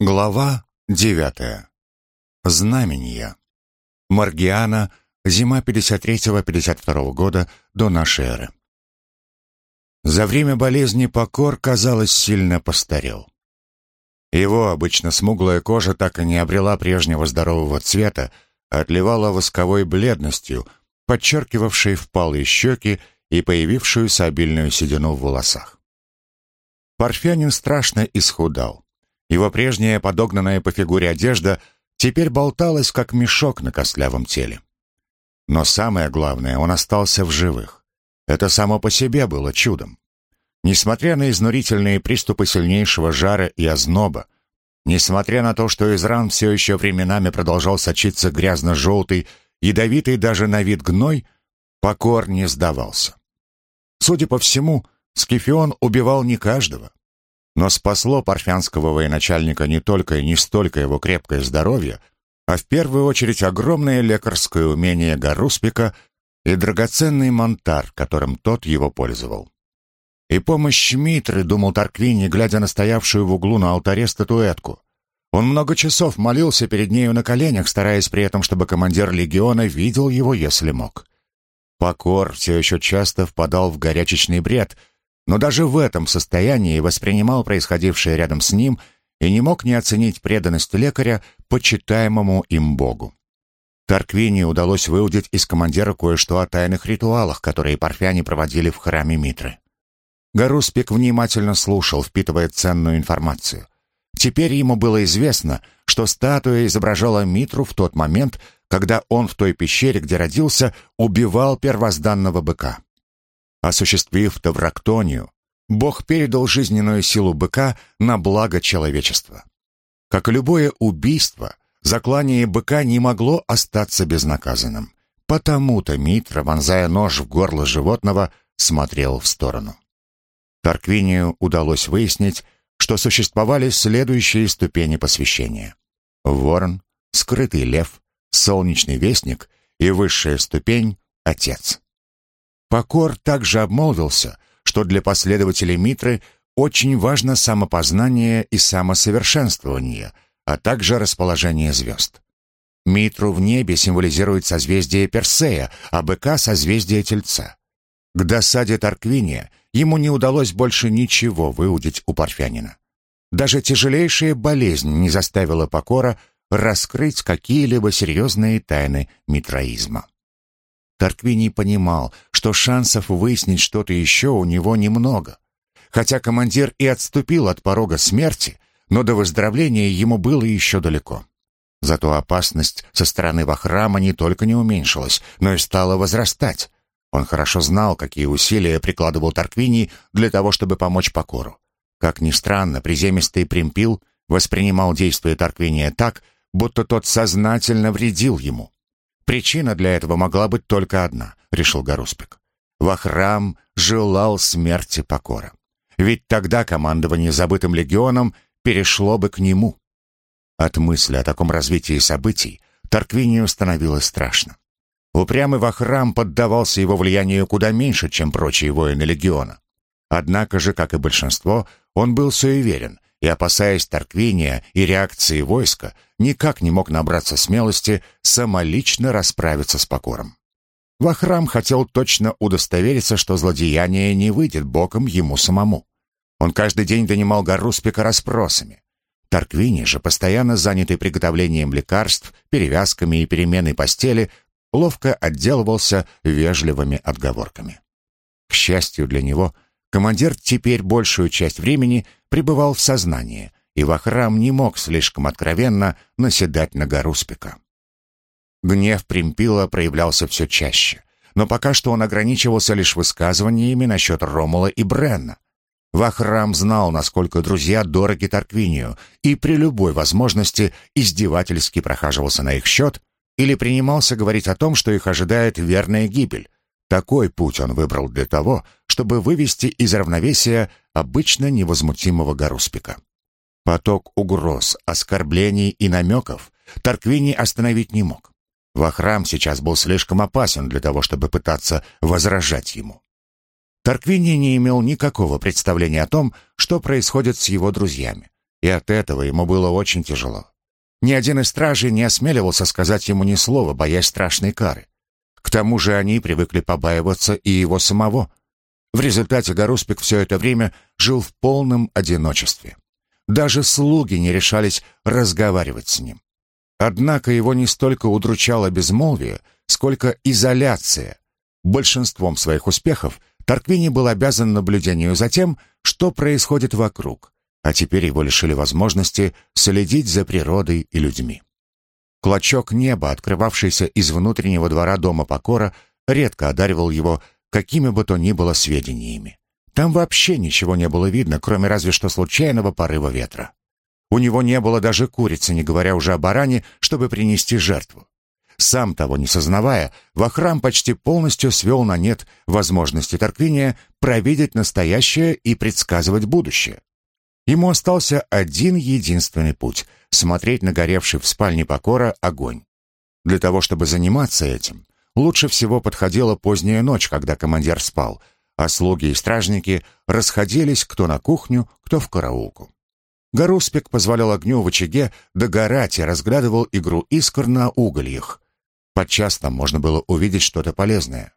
Глава девятая. Знамения. Маргиана. Зима 53-52 года до нашей эры. За время болезни Покор, казалось, сильно постарел. Его обычно смуглая кожа так и не обрела прежнего здорового цвета, а отливала восковой бледностью, подчеркивавшей впалые щеки и появившуюся обильную седину в волосах. Парфянин страшно исхудал. Его прежняя подогнанная по фигуре одежда теперь болталась, как мешок на костлявом теле. Но самое главное, он остался в живых. Это само по себе было чудом. Несмотря на изнурительные приступы сильнейшего жара и озноба, несмотря на то, что из ран все еще временами продолжал сочиться грязно-желтый, ядовитый даже на вид гной, покор не сдавался. Судя по всему, Скифион убивал не каждого. Но спасло парфянского военачальника не только и не столько его крепкое здоровье, а в первую очередь огромное лекарское умение Гаруспика и драгоценный монтар, которым тот его пользовал. И помощь Митры, думал Тарквини, глядя на стоявшую в углу на алтаре статуэтку. Он много часов молился перед нею на коленях, стараясь при этом, чтобы командир легиона видел его, если мог. Покор все еще часто впадал в горячечный бред — но даже в этом состоянии воспринимал происходившее рядом с ним и не мог не оценить преданность лекаря почитаемому им Богу. Тарквине удалось выудить из командира кое-что о тайных ритуалах, которые парфяне проводили в храме Митры. Гаруспик внимательно слушал, впитывая ценную информацию. Теперь ему было известно, что статуя изображала Митру в тот момент, когда он в той пещере, где родился, убивал первозданного быка. Осуществив таврактонию, Бог передал жизненную силу быка на благо человечества. Как и любое убийство, заклание быка не могло остаться безнаказанным. Потому-то Митра, вонзая нож в горло животного, смотрел в сторону. Тарквинию удалось выяснить, что существовали следующие ступени посвящения. Ворон, скрытый лев, солнечный вестник и высшая ступень — отец. Покор также обмолвился, что для последователей Митры очень важно самопознание и самосовершенствование, а также расположение звезд. Митру в небе символизирует созвездие Персея, а быка — созвездие Тельца. К досаде Тарквиния ему не удалось больше ничего выудить у парфянина. Даже тяжелейшая болезнь не заставила Покора раскрыть какие-либо серьезные тайны митроизма. Тарквиний понимал, что шансов выяснить что-то еще у него немного. Хотя командир и отступил от порога смерти, но до выздоровления ему было еще далеко. Зато опасность со стороны Вахрама не только не уменьшилась, но и стала возрастать. Он хорошо знал, какие усилия прикладывал Тарквиний для того, чтобы помочь Покору. Как ни странно, приземистый Примпил воспринимал действия Тарквиния так, будто тот сознательно вредил ему. Причина для этого могла быть только одна, решил Гаруспик. Вахрам желал смерти Покора. Ведь тогда командование забытым легионом перешло бы к нему. От мысли о таком развитии событий Тарквинию становилось страшно. Упрямый Вахрам поддавался его влиянию куда меньше, чем прочие воины легиона. Однако же, как и большинство, он был суеверен и, опасаясь Тарквиния и реакции войска, никак не мог набраться смелости самолично расправиться с покором. Вахрам хотел точно удостовериться, что злодеяние не выйдет боком ему самому. Он каждый день донимал Гаруспика расспросами. Тарквини же, постоянно занятый приготовлением лекарств, перевязками и переменой постели, ловко отделывался вежливыми отговорками. К счастью для него, командир теперь большую часть времени пребывал в сознании, и Вахрам не мог слишком откровенно наседать на Гаруспика. Гнев Примпила проявлялся все чаще, но пока что он ограничивался лишь высказываниями насчет Ромула и Бренна. Вахрам знал, насколько друзья дороги Тарквинию, и при любой возможности издевательски прохаживался на их счет или принимался говорить о том, что их ожидает верная гибель. Такой путь он выбрал для того, чтобы вывести из равновесия обычно невозмутимого Гаруспика. Поток угроз, оскорблений и намеков Тарквини остановить не мог. Вахрам сейчас был слишком опасен для того, чтобы пытаться возражать ему. Тарквини не имел никакого представления о том, что происходит с его друзьями. и от этого ему было очень тяжело. Ни один из стражей не осмеливался сказать ему ни слова, боясь страшной кары. К тому же они привыкли побаиваться и его самого. В результате Гаруспик все это время жил в полном одиночестве. Даже слуги не решались разговаривать с ним. Однако его не столько удручало безмолвие, сколько изоляция. Большинством своих успехов Тарквини был обязан наблюдению за тем, что происходит вокруг, а теперь его лишили возможности следить за природой и людьми. Клочок неба, открывавшийся из внутреннего двора дома Покора, редко одаривал его какими бы то ни было сведениями. Там вообще ничего не было видно, кроме разве что случайного порыва ветра. У него не было даже курицы, не говоря уже о баране, чтобы принести жертву. Сам того не сознавая, Вахрам почти полностью свел на нет возможности Тарквиния провидеть настоящее и предсказывать будущее. Ему остался один единственный путь — смотреть на горевший в спальне Покора огонь. Для того, чтобы заниматься этим, лучше всего подходила поздняя ночь, когда командир спал, а слуги и стражники расходились кто на кухню, кто в караулку. Гаруспик позволял огню в очаге догорать и разглядывал игру искр на угольях. Подчас там можно было увидеть что-то полезное.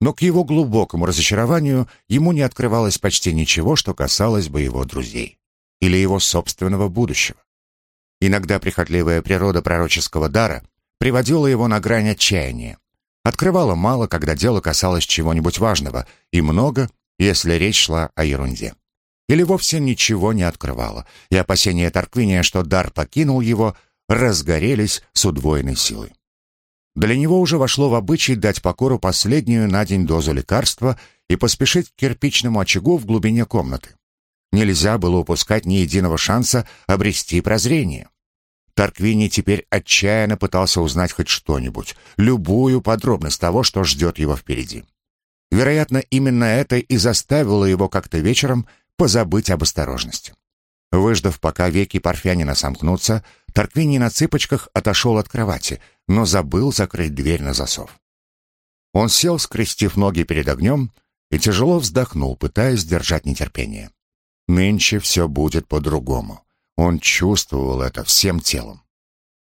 Но к его глубокому разочарованию ему не открывалось почти ничего, что касалось бы его друзей или его собственного будущего. Иногда прихотливая природа пророческого дара приводила его на грань отчаяния. Открывала мало, когда дело касалось чего-нибудь важного, и много, если речь шла о ерунде. Или вовсе ничего не открывала, и опасения Тарквиния, что дар покинул его, разгорелись с удвоенной силой. Для него уже вошло в обычай дать покору последнюю на день дозу лекарства и поспешить к кирпичному очагу в глубине комнаты. Нельзя было упускать ни единого шанса обрести прозрение. Тарквини теперь отчаянно пытался узнать хоть что-нибудь, любую подробность того, что ждет его впереди. Вероятно, именно это и заставило его как-то вечером позабыть об осторожности. Выждав, пока веки Парфянина сомкнутся, Тарквини на цыпочках отошел от кровати, но забыл закрыть дверь на засов. Он сел, скрестив ноги перед огнем, и тяжело вздохнул, пытаясь сдержать нетерпение. Нынче все будет по-другому. Он чувствовал это всем телом.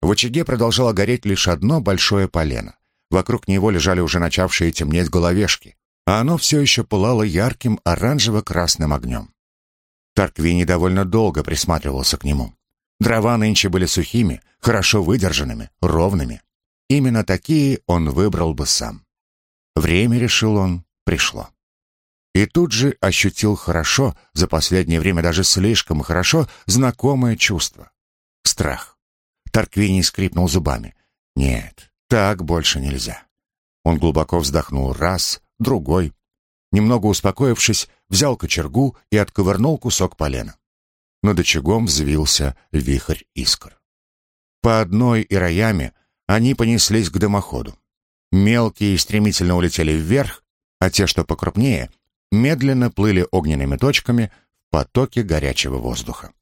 В очаге продолжало гореть лишь одно большое полено. Вокруг него лежали уже начавшие темнеть головешки, а оно все еще пылало ярким оранжево-красным огнем. Тарквини довольно долго присматривался к нему. Дрова нынче были сухими, хорошо выдержанными, ровными. Именно такие он выбрал бы сам. Время, решил он, пришло. И тут же ощутил хорошо, за последнее время даже слишком хорошо, знакомое чувство. Страх. Тарквини скрипнул зубами. Нет, так больше нельзя. Он глубоко вздохнул раз, другой. Немного успокоившись, взял кочергу и отковырнул кусок полена. Над очагом взвился вихрь искр. По одной и роями они понеслись к дымоходу. Мелкие стремительно улетели вверх, а те, что покрупнее, медленно плыли огненными точками в потоке горячего воздуха.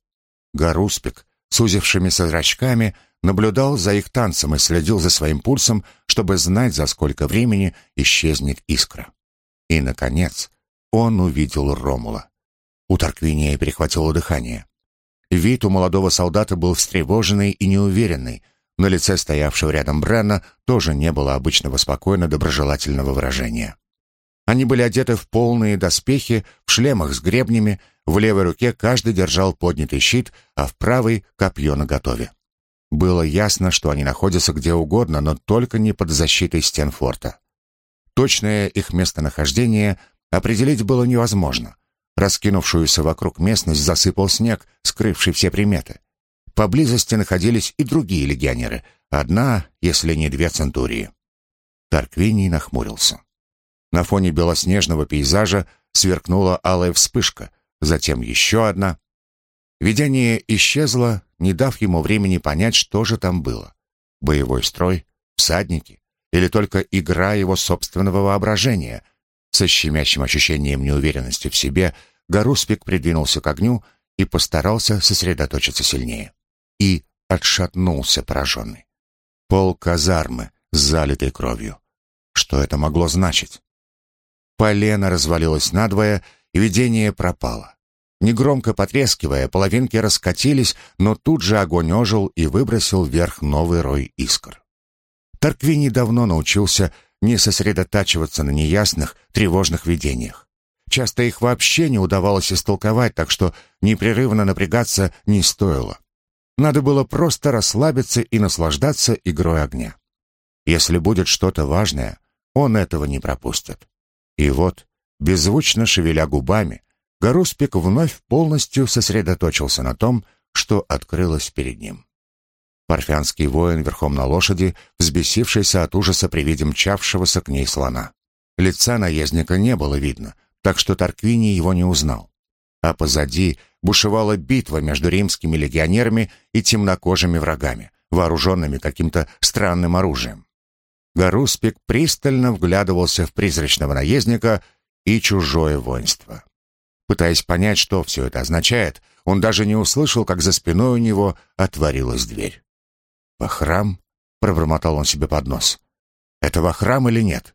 Гаруспик, сузившимися зрачками, наблюдал за их танцем и следил за своим пульсом, чтобы знать, за сколько времени исчезнет искра. И, наконец, он увидел Ромула. У Тарквиния перехватило дыхание. Вид у молодого солдата был встревоженный и неуверенный. На лице стоявшего рядом Бренна тоже не было обычного спокойно-доброжелательного выражения. Они были одеты в полные доспехи, в шлемах с гребнями, в левой руке каждый держал поднятый щит, а в правой — копье наготове. Было ясно, что они находятся где угодно, но только не под защитой стен форта. Точное их местонахождение определить было невозможно. Раскинувшуюся вокруг местность засыпал снег, скрывший все приметы. Поблизости находились и другие легионеры, одна, если не две центурии. Тарквиний нахмурился. На фоне белоснежного пейзажа сверкнула алая вспышка, затем еще одна. Видение исчезло, не дав ему времени понять, что же там было. Боевой строй, всадники или только игра его собственного воображения — со щемящим ощущением неуверенности в себе Гаруспик придвинулся к огню и постарался сосредоточиться сильнее. И отшатнулся пораженный. Пол казармы, залитой кровью. Что это могло значить? Полено развалилось надвое, и видение пропало. Негромко потрескивая, половинки раскатились, но тут же огонь ожил и выбросил вверх новый рой искр. Тарквини давно научился не сосредотачиваться на неясных, тревожных видениях. Часто их вообще не удавалось истолковать, так что непрерывно напрягаться не стоило. Надо было просто расслабиться и наслаждаться игрой огня. Если будет что-то важное, он этого не пропустит. И вот, беззвучно шевеля губами, Гаруспик вновь полностью сосредоточился на том, что открылось перед ним. Парфянский воин верхом на лошади, взбесившийся от ужаса при виде мчавшегося к ней слона. Лица наездника не было видно, так что Тарквини его не узнал. А позади бушевала битва между римскими легионерами и темнокожими врагами, вооруженными каким-то странным оружием. Гаруспик пристально вглядывался в призрачного наездника и чужое воинство. Пытаясь понять, что все это означает, он даже не услышал, как за спиной у него отворилась дверь. «Вахрам?» — пробормотал он себе под нос. «Это Вахрам или нет?»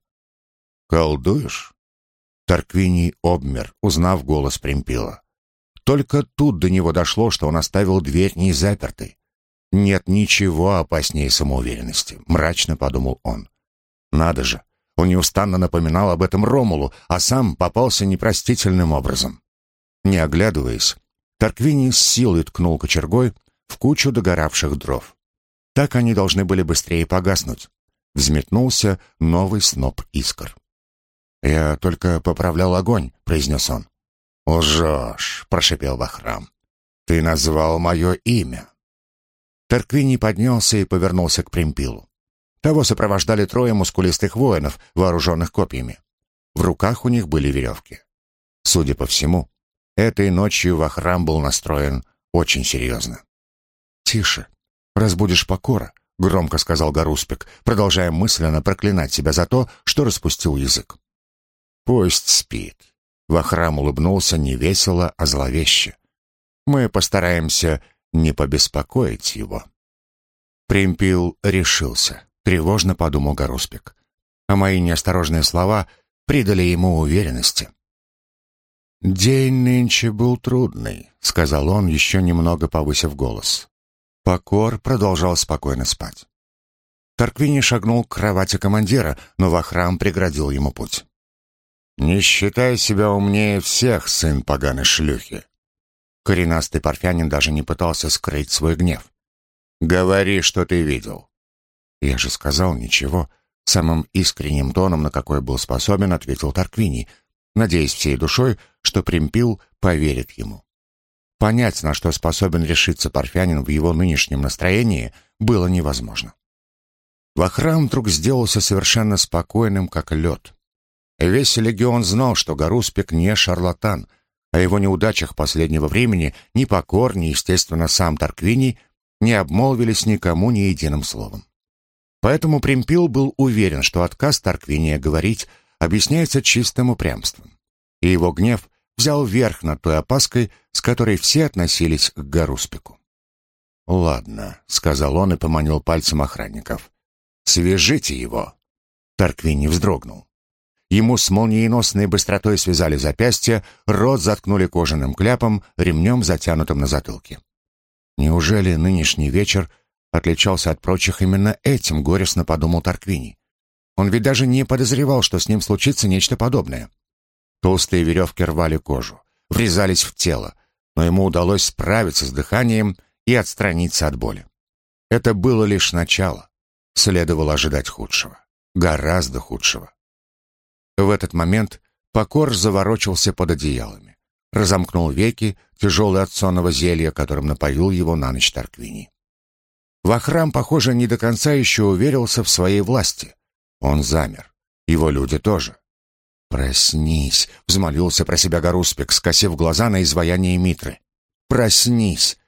«Колдуешь?» Тарквиний обмер, узнав голос Примпила. Только тут до него дошло, что он оставил дверь не запертой. «Нет ничего опаснее самоуверенности», — мрачно подумал он. «Надо же, он неустанно напоминал об этом Ромулу, а сам попался непростительным образом. Не оглядываясь, Тарквини с силой ткнул кочергой в кучу догоравших дров. Так они должны были быстрее погаснуть. Взметнулся новый сноп искр. «Я только поправлял огонь», — произнес он. «Лжешь», — прошепел Вахрам. «Ты назвал мое имя». Тарквини поднялся и повернулся к Примпилу. Того сопровождали трое мускулистых воинов, вооруженных копьями. В руках у них были веревки. Судя по всему, этой ночью Вахрам был настроен очень серьезно. «Тише, разбудишь покора», — громко сказал Гаруспик, продолжая мысленно проклинать себя за то, что распустил язык. «Пусть спит». Вахрам улыбнулся невесело, а зловеще. «Мы постараемся не побеспокоить его». Примпил решился. Тревожно подумал Гаруспик. А мои неосторожные слова придали ему уверенности. «День нынче был трудный», — сказал он, еще немного повысив голос. Покор продолжал спокойно спать. Тарквини шагнул к кровати командира, но Вахрам преградил ему путь. «Не считай себя умнее всех, сын поганой шлюхи!» Коренастый парфянин даже не пытался скрыть свой гнев. «Говори, что ты видел. «Я же сказал ничего», — самым искренним тоном, на какой был способен, ответил Тарквини, надеясь всей душой, что Примпил поверит ему. Понять, на что способен решиться парфянин в его нынешнем настроении, было невозможно. Вахрам вдруг сделался совершенно спокойным, как лед. Весь легион знал, что Гаруспик не шарлатан, о его неудачах последнего времени ни Покор, ни, естественно, сам Тарквини не обмолвились никому ни единым словом. Поэтому Примпил был уверен, что отказ Тарквиния говорить объясняется чистым упрямством. И его гнев взял верх над той опаской, с которой все относились к Гаруспику. «Ладно», — сказал он и поманил пальцем охранников. «Свяжите его!» Тарквини вздрогнул. Ему с молниеносной быстротой связали запястья, рот заткнули кожаным кляпом, ремнем, затянутым на затылке. Неужели нынешний вечер отличался от прочих именно этим, горестно подумал Тарквини. Он ведь даже не подозревал, что с ним случится нечто подобное. Толстые веревки рвали кожу, врезались в тело, но ему удалось справиться с дыханием и отстраниться от боли. Это было лишь начало. Следовало ожидать худшего. Гораздо худшего. В этот момент Покор заворочился под одеялами. Разомкнул веки, тяжелый от сонного зелья, которым напоил его на ночь Тарквини. Вахрам, похоже, не до конца еще уверился в своей власти. Он замер. Его люди тоже. «Проснись!» — взмолился про себя Гаруспик, скосив глаза на изваяние Митры. «Проснись!»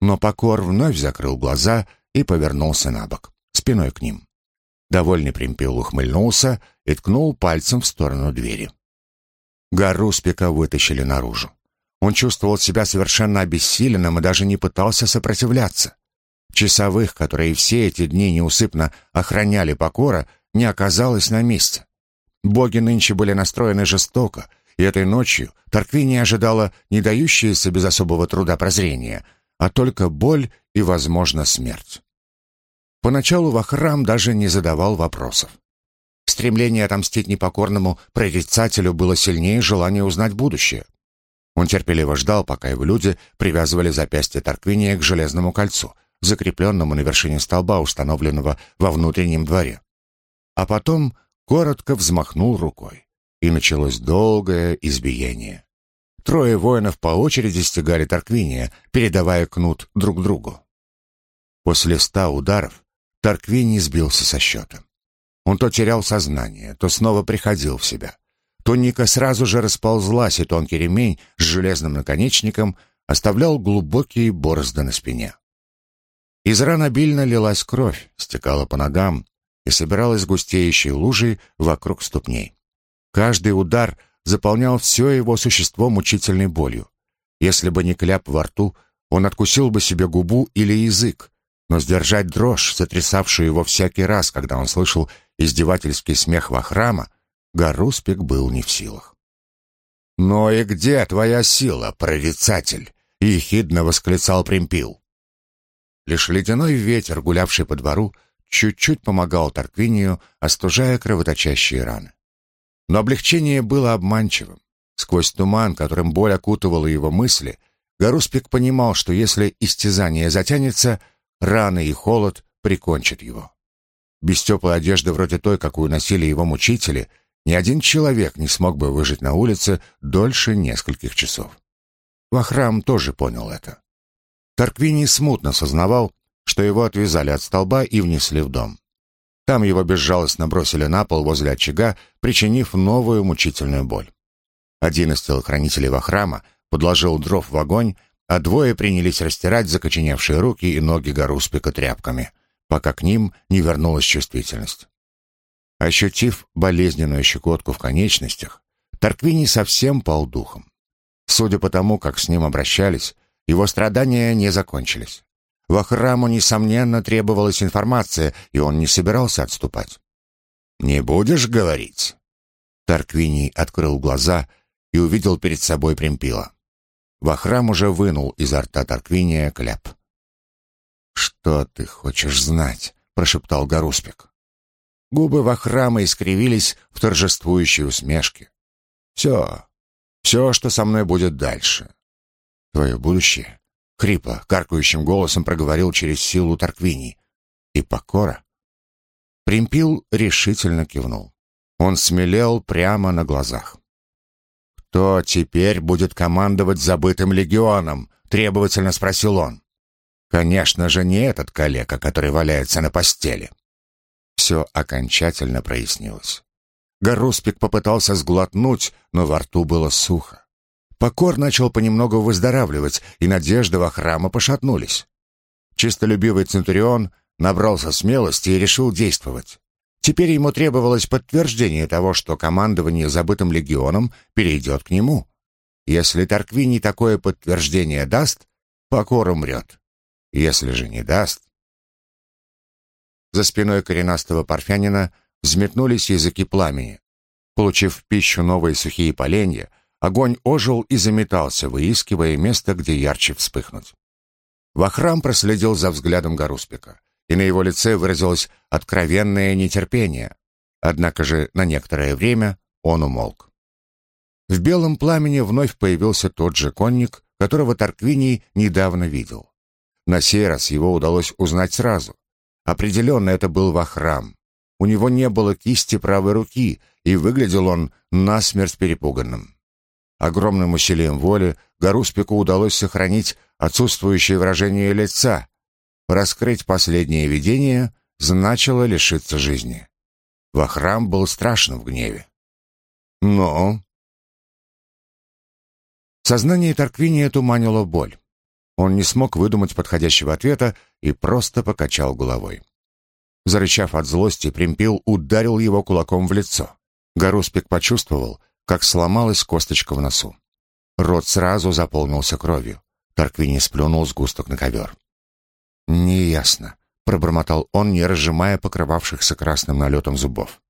Но Покор вновь закрыл глаза и повернулся на бок, спиной к ним. Довольный Примпил ухмыльнулся и ткнул пальцем в сторону двери. Гаруспика вытащили наружу. Он чувствовал себя совершенно обессиленным и даже не пытался сопротивляться. Часовых, которые все эти дни неусыпно охраняли покора, не оказалось на месте. Боги нынче были настроены жестоко, И этой ночью Торквини ожидала не дающееся без особого труда прозрения, а только боль и, возможно, смерть. Поначалу Вахрам даже не задавал вопросов. Стремление отомстить непокорному прорицателю было сильнее желания узнать будущее. Он терпеливо ждал, пока его люди привязывали запястье Торквиния к железному кольцу, закрепленному на вершине столба, установленного во внутреннем дворе. А потом коротко взмахнул рукой, и началось долгое избиение. Трое воинов по очереди стегали Торквиния, передавая кнут друг другу. После ста ударов Торквини сбился со счета. Он то терял сознание, то снова приходил в себя. Тоника сразу же расползлась, и тонкий ремень с железным наконечником оставлял глубокие борозды на спине. Из ран обильно лилась кровь, стекала по ногам и собиралась густеющей лужей вокруг ступней. Каждый удар заполнял все его существо мучительной болью. Если бы не кляп во рту, он откусил бы себе губу или язык, но сдержать дрожь, сотрясавшую его всякий раз, когда он слышал издевательский смех во храма, Гаруспик был не в силах. «Но и где твоя сила, прорицатель?» — ехидно восклицал Примпил. Лишь ледяной ветер, гулявший по двору, чуть-чуть помогал Тарквинию, остужая кровоточащие раны. Но облегчение было обманчивым. Сквозь туман, которым боль окутывала его мысли, Гаруспик понимал, что если истязание затянется, раны и холод прикончат его. Без теплой одежды вроде той, какую носили его мучители, ни один человек не смог бы выжить на улице дольше нескольких часов. Вахрам тоже понял это. Тарквини смутно сознавал, что его отвязали от столба и внесли в дом. Там его безжалостно бросили на пол возле очага, причинив новую мучительную боль. Один из телохранителей Вахрама подложил дров в огонь, а двое принялись растирать закоченевшие руки и ноги Гаруспика тряпками, пока к ним не вернулась чувствительность. Ощутив болезненную щекотку в конечностях, Тарквини совсем пал духом. Судя по тому, как с ним обращались, его страдания не закончились. Вахраму, несомненно, требовалась информация, и он не собирался отступать. «Не будешь говорить?» Тарквини открыл глаза и увидел перед собой Примпила. Вахрам уже вынул изо рта Тарквиния кляп. «Что ты хочешь знать?» — прошептал Гаруспик. Губы Вахрама искривились в торжествующей усмешке. «Все, все, что со мной будет дальше. Твое будущее?» — хрипло, каркающим голосом проговорил через силу Тарквини. «И покора?» Примпил решительно кивнул. Он смелел прямо на глазах. «Кто теперь будет командовать забытым легионом?» — требовательно спросил он. «Конечно же, не этот коллега, который валяется на постели». Все окончательно прояснилось. Гаруспик попытался сглотнуть, но во рту было сухо. Покор начал понемногу выздоравливать, и надежды во храма пошатнулись. Чистолюбивый Центурион набрался смелости и решил действовать. Теперь ему требовалось подтверждение того, что командование забытым легионом перейдет к нему. Если Тарквини такое подтверждение даст, Покор умрет. Если же не даст... За спиной коренастого парфянина взметнулись языки пламени. Получив пищу новые сухие поленья, огонь ожил и заметался, выискивая место, где ярче вспыхнуть. Вахрам проследил за взглядом Гаруспика и на его лице выразилось откровенное нетерпение. Однако же на некоторое время он умолк. В белом пламени вновь появился тот же конник, которого Тарквиний недавно видел. На сей раз его удалось узнать сразу. Определенно это был Вахрам. У него не было кисти правой руки, и выглядел он насмерть перепуганным. Огромным усилием воли Гаруспику удалось сохранить отсутствующее выражение лица, Раскрыть последнее видение значило лишиться жизни. Вахрам был страшно в гневе. Но... Сознание Тарквиния туманило боль. Он не смог выдумать подходящего ответа и просто покачал головой. Зарычав от злости, Примпил ударил его кулаком в лицо. Гаруспик почувствовал, как сломалась косточка в носу. Рот сразу заполнился кровью. Тарквини сплюнул сгусток на ковер. «Неясно», — пробормотал он, не разжимая покрывавшихся красным налетом зубов.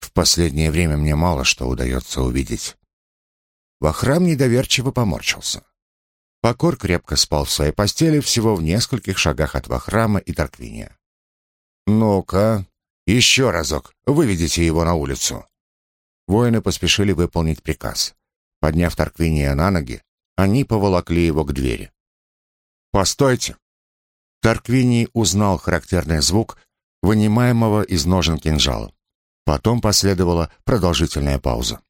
«В последнее время мне мало что удается увидеть». Вахрам недоверчиво поморщился. Покор крепко спал в своей постели всего в нескольких шагах от Вахрама и Тарквиния. «Ну-ка, еще разок, выведите его на улицу». Воины поспешили выполнить приказ. Подняв Тарквиния на ноги, они поволокли его к двери. «Постойте!» Тарквиний узнал характерный звук, вынимаемого из ножен кинжала. Потом последовала продолжительная пауза.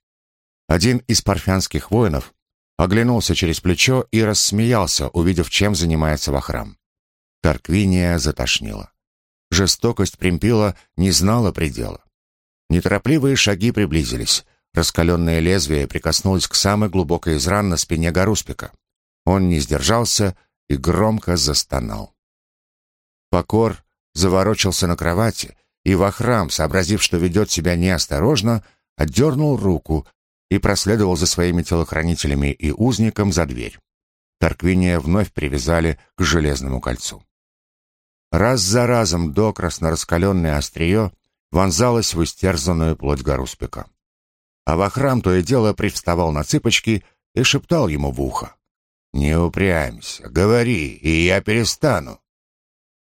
Один из парфянских воинов оглянулся через плечо и рассмеялся, увидев, чем занимается Вахрам. Тарквиния затошнило. Жестокость Примпила не знала предела. Неторопливые шаги приблизились. Раскаленное лезвие прикоснулось к самой глубокой из ран на спине Гаруспика. Он не сдержался и громко застонал. Покор заворочился на кровати, и Вахрам, сообразив, что ведет себя неосторожно, отдернул руку и проследовал за своими телохранителями и узником за дверь. Тарквиния вновь привязали к железному кольцу. Раз за разом докрасно раскаленное острие вонзалось в истерзанную плоть Гаруспика. А Вахрам то и дело привставал на цыпочки и шептал ему в ухо. «Не упрямься, говори, и я перестану».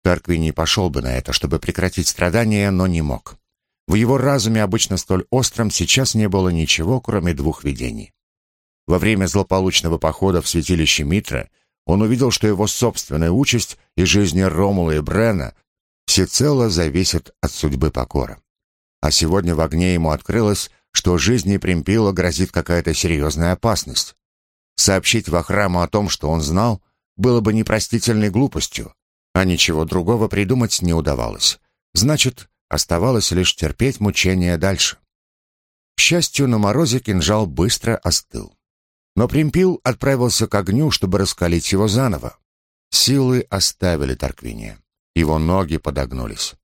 Таркви не пошел бы на это, чтобы прекратить страдания, но не мог. В его разуме, обычно столь остром, сейчас не было ничего, кроме двух видений. Во время злополучного похода в святилище Митра он увидел, что его собственная участь и жизни Ромула и Брена всецело зависят от судьбы Покора. А сегодня в огне ему открылось, что жизни Примпила грозит какая-то серьезная опасность. Сообщить Вахраму о том, что он знал, было бы непростительной глупостью, а ничего другого придумать не удавалось. Значит, оставалось лишь терпеть мучения дальше. К счастью, на морозе кинжал быстро остыл. Но Примпил отправился к огню, чтобы раскалить его заново. Силы оставили Тарквиния. Его ноги подогнулись.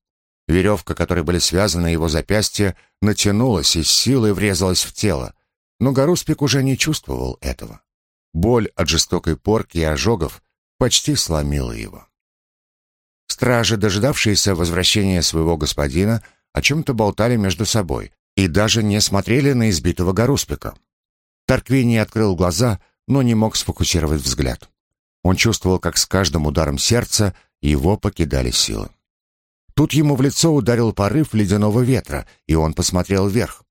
Веревка, которой были связаны его запястья, натянулась и с силой врезалась в тело. Но Гаруспик уже не чувствовал этого. Боль от жестокой порки и ожогов почти сломила его. Стражи, дожидавшиеся возвращения своего господина, о чем-то болтали между собой и даже не смотрели на избитого Гаруспика. Тарквини открыл глаза, но не мог сфокусировать взгляд. Он чувствовал, как с каждым ударом сердца его покидали силы. Тут ему в лицо ударил порыв ледяного ветра, и он посмотрел вверх.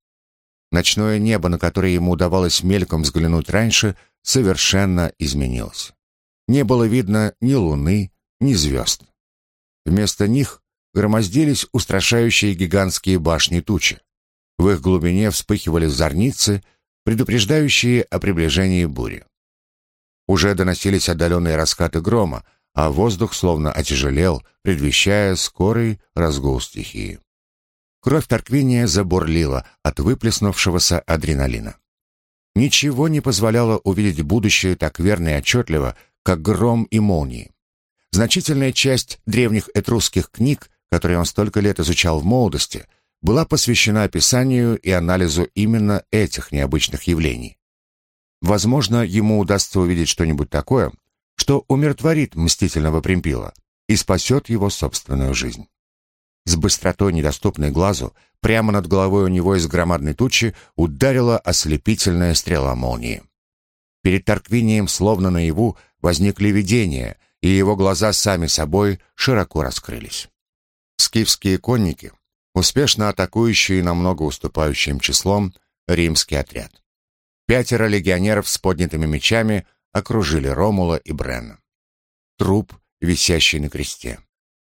Ночное небо, на которое ему удавалось мельком взглянуть раньше, совершенно изменилось. Не было видно ни луны, ни звезд. Вместо них громоздились устрашающие гигантские башни тучи. В их глубине вспыхивали зорницы, предупреждающие о приближении бури. Уже доносились отдаленные раскаты грома, а воздух словно отяжелел, предвещая скорый разгул стихии. Кровь Тарквиния забурлила от выплеснувшегося адреналина. Ничего не позволяло увидеть будущее так верно и отчетливо, как гром и молнии. Значительная часть древних этрусских книг, которые он столько лет изучал в молодости, была посвящена описанию и анализу именно этих необычных явлений. Возможно, ему удастся увидеть что-нибудь такое, что умиротворит мстительного Примпила и спасет его собственную жизнь. С быстротой, недоступной глазу, прямо над головой у него из громадной тучи ударила ослепительная стрела молнии. Перед Тарквинием, словно наяву, возникли видения, и его глаза сами собой широко раскрылись. Скифские конники, успешно атакующие намного уступающим числом римский отряд. Пятеро легионеров с поднятыми мечами окружили Ромула и Бренна. Труп, висящий на кресте.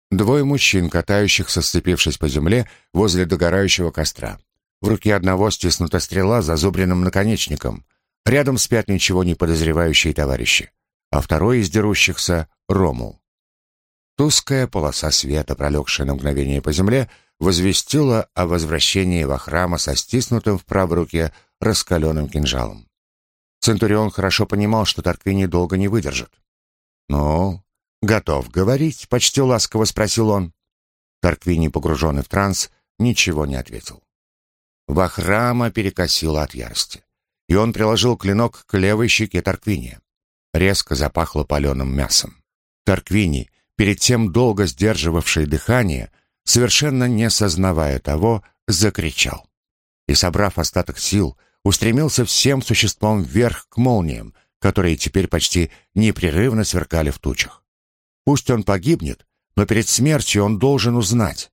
Двое мужчин, катающихся, сцепившись по земле возле догорающего костра. В руке одного стиснута стрела с зазубренным наконечником. Рядом спят ничего не подозревающие товарищи а второй из дерущихся — Ромул. Туская полоса света, пролегшая на мгновение по земле, возвестила о возвращении во храма со стиснутым в правой руке раскаленным кинжалом. Центурион хорошо понимал, что Тарквини долго не выдержит. «Ну, готов говорить?» — почти ласково спросил он. Тарквини, погруженный в транс, ничего не ответил. Вахрама перекосило от ярости, и он приложил клинок к левой щеке Тарквиния резко запахло паленым мясом. Тарквини, перед тем долго сдерживавший дыхание, совершенно не сознавая того, закричал. И, собрав остаток сил, устремился всем существом вверх к молниям, которые теперь почти непрерывно сверкали в тучах. Пусть он погибнет, но перед смертью он должен узнать.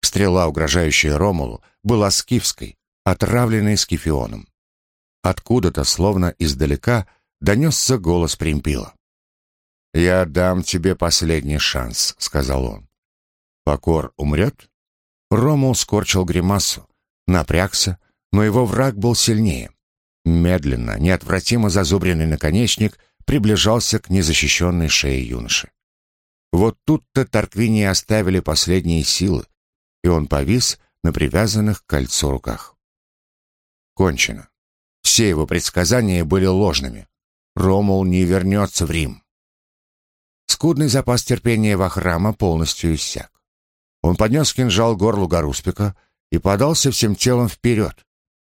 Стрела, угрожающая Ромулу, была скифской, отравленной скифионом. Откуда-то, словно издалека, донесся голос Примпила. «Я дам тебе последний шанс», — сказал он. «Покор умрет?» Ромул скорчил гримасу, напрягся, но его враг был сильнее. Медленно, неотвратимо зазубренный наконечник приближался к незащищенной шее юноши. Вот тут-то Тарквини оставили последние силы, и он повис на привязанных к кольцу руках. Кончено. Все его предсказания были ложными. Ромул не вернется в Рим. Скудный запас терпения Вахрама полностью иссяк. Он поднес кинжал горлу Гаруспика и подался всем телом вперед.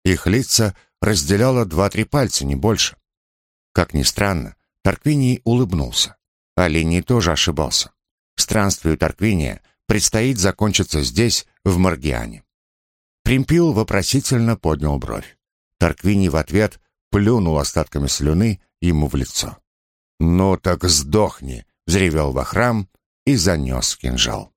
Их лица разделяло два-три пальца, не больше. Как ни странно, Тарквиний улыбнулся. Алиний тоже ошибался. Странствию Тарквиния предстоит закончиться здесь, в Маргиане. Примпил вопросительно поднял бровь. Тарквиний в ответ плюнул остатками слюны ему в лицо. «Ну так сдохни!» — взревел Вахрам и занес кинжал.